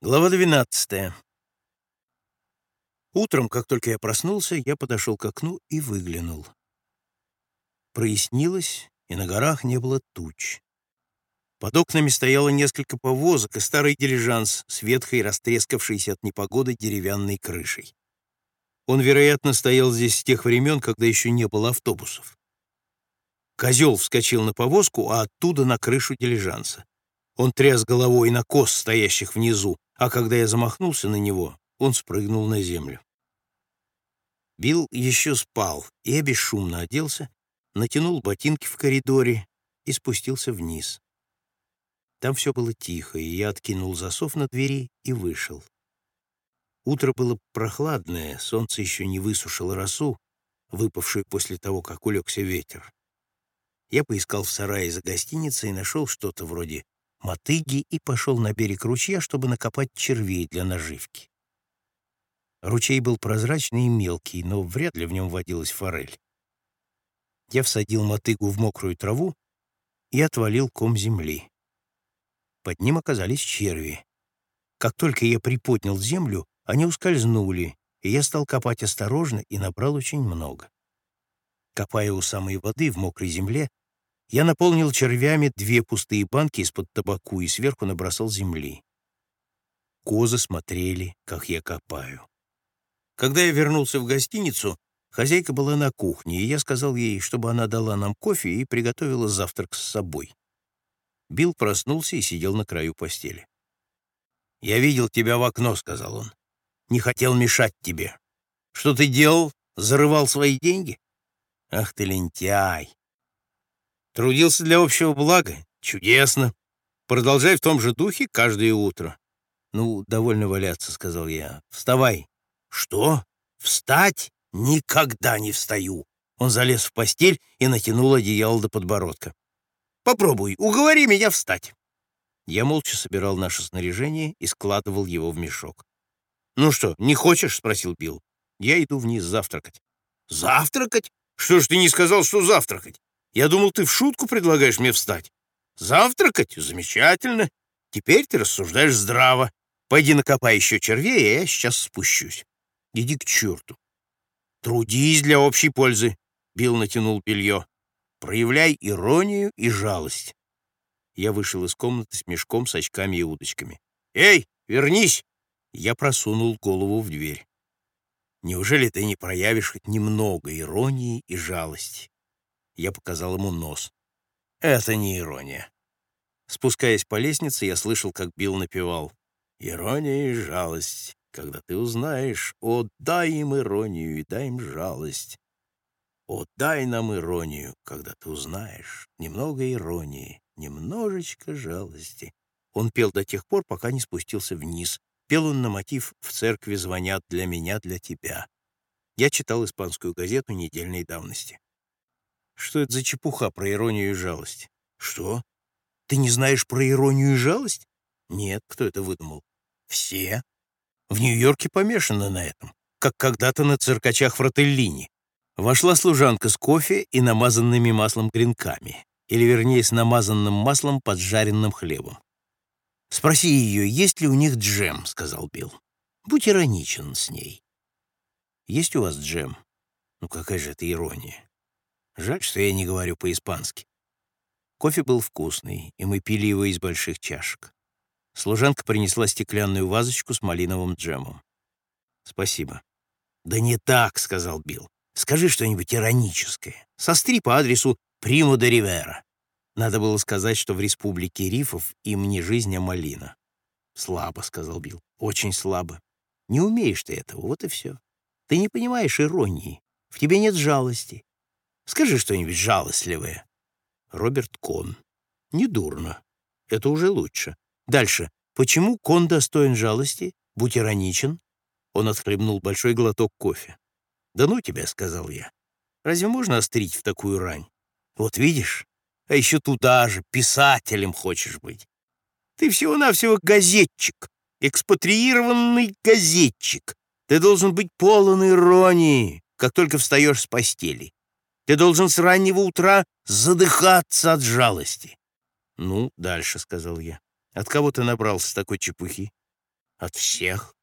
Глава 12. Утром, как только я проснулся, я подошел к окну и выглянул. Прояснилось, и на горах не было туч. Под окнами стояло несколько повозок и старый дилижанс с ветхой, растрескавшейся от непогоды деревянной крышей. Он, вероятно, стоял здесь с тех времен, когда еще не было автобусов. Козел вскочил на повозку, а оттуда на крышу дилижанса. Он тряс головой на кос, стоящих внизу, а когда я замахнулся на него, он спрыгнул на землю. Билл еще спал, и я бесшумно оделся, натянул ботинки в коридоре и спустился вниз. Там все было тихо, и я откинул засов на двери и вышел. Утро было прохладное, солнце еще не высушило росу, выпавшую после того, как улегся ветер. Я поискал в сарае за гостиницей и нашел что-то вроде мотыги и пошел на берег ручья, чтобы накопать червей для наживки. Ручей был прозрачный и мелкий, но вряд ли в нем водилась форель. Я всадил мотыгу в мокрую траву и отвалил ком земли. Под ним оказались черви. Как только я приподнял землю, они ускользнули, и я стал копать осторожно и набрал очень много. Копая у самой воды в мокрой земле, я наполнил червями две пустые банки из-под табаку и сверху набросал земли. Козы смотрели, как я копаю. Когда я вернулся в гостиницу, хозяйка была на кухне, и я сказал ей, чтобы она дала нам кофе и приготовила завтрак с собой. Билл проснулся и сидел на краю постели. «Я видел тебя в окно», — сказал он. «Не хотел мешать тебе. Что ты делал? Зарывал свои деньги? Ах ты лентяй! Трудился для общего блага? Чудесно. Продолжай в том же духе каждое утро. Ну, довольно валяться, сказал я. Вставай. Что? Встать? Никогда не встаю. Он залез в постель и натянул одеяло до подбородка. Попробуй, уговори меня встать. Я молча собирал наше снаряжение и складывал его в мешок. «Ну что, не хочешь?» — спросил Билл. «Я иду вниз завтракать». «Завтракать? Что ж ты не сказал, что завтракать? Я думал, ты в шутку предлагаешь мне встать. Завтракать? Замечательно. Теперь ты рассуждаешь здраво. Пойди накопай еще червей, а я сейчас спущусь. Иди к черту. Трудись для общей пользы. Билл натянул белье. Проявляй иронию и жалость. Я вышел из комнаты с мешком, с очками и удочками. «Эй, вернись!» Я просунул голову в дверь. «Неужели ты не проявишь хоть немного иронии и жалости?» Я показал ему нос. Это не ирония. Спускаясь по лестнице, я слышал, как Билл напевал. «Ирония и жалость, когда ты узнаешь, о, дай им иронию и дай им жалость. О, дай нам иронию, когда ты узнаешь, немного иронии, немножечко жалости». Он пел до тех пор, пока не спустился вниз. Пел он на мотив «В церкви звонят для меня, для тебя». Я читал испанскую газету недельной давности. Что это за чепуха про иронию и жалость? Что? Ты не знаешь про иронию и жалость? Нет, кто это выдумал? Все. В Нью-Йорке помешаны на этом, как когда-то на циркачах Фрателлини. Вошла служанка с кофе и намазанными маслом гренками, или, вернее, с намазанным маслом поджаренным хлебом. «Спроси ее, есть ли у них джем», — сказал Билл. «Будь ироничен с ней». «Есть у вас джем?» «Ну какая же это ирония?» Жаль, что я не говорю по-испански. Кофе был вкусный, и мы пили его из больших чашек. Служанка принесла стеклянную вазочку с малиновым джемом. «Спасибо». «Да не так», — сказал Билл. «Скажи что-нибудь ироническое. Состри по адресу Приму де Ривера». Надо было сказать, что в республике рифов им не жизнь, а малина. «Слабо», — сказал Билл. «Очень слабо. Не умеешь ты этого, вот и все. Ты не понимаешь иронии. В тебе нет жалости. Скажи что-нибудь жалостливое. Роберт Кон. Недурно. Это уже лучше. Дальше. Почему Кон достоин жалости? Будь ироничен. Он отхлебнул большой глоток кофе. «Да ну тебя», — сказал я. «Разве можно острить в такую рань? Вот видишь? А еще туда же, писателем хочешь быть. Ты всего-навсего газетчик, экспатриированный газетчик. Ты должен быть полон иронии, как только встаешь с постели. Ты должен с раннего утра задыхаться от жалости. — Ну, дальше, — сказал я. — От кого ты набрался такой чепухи? От всех.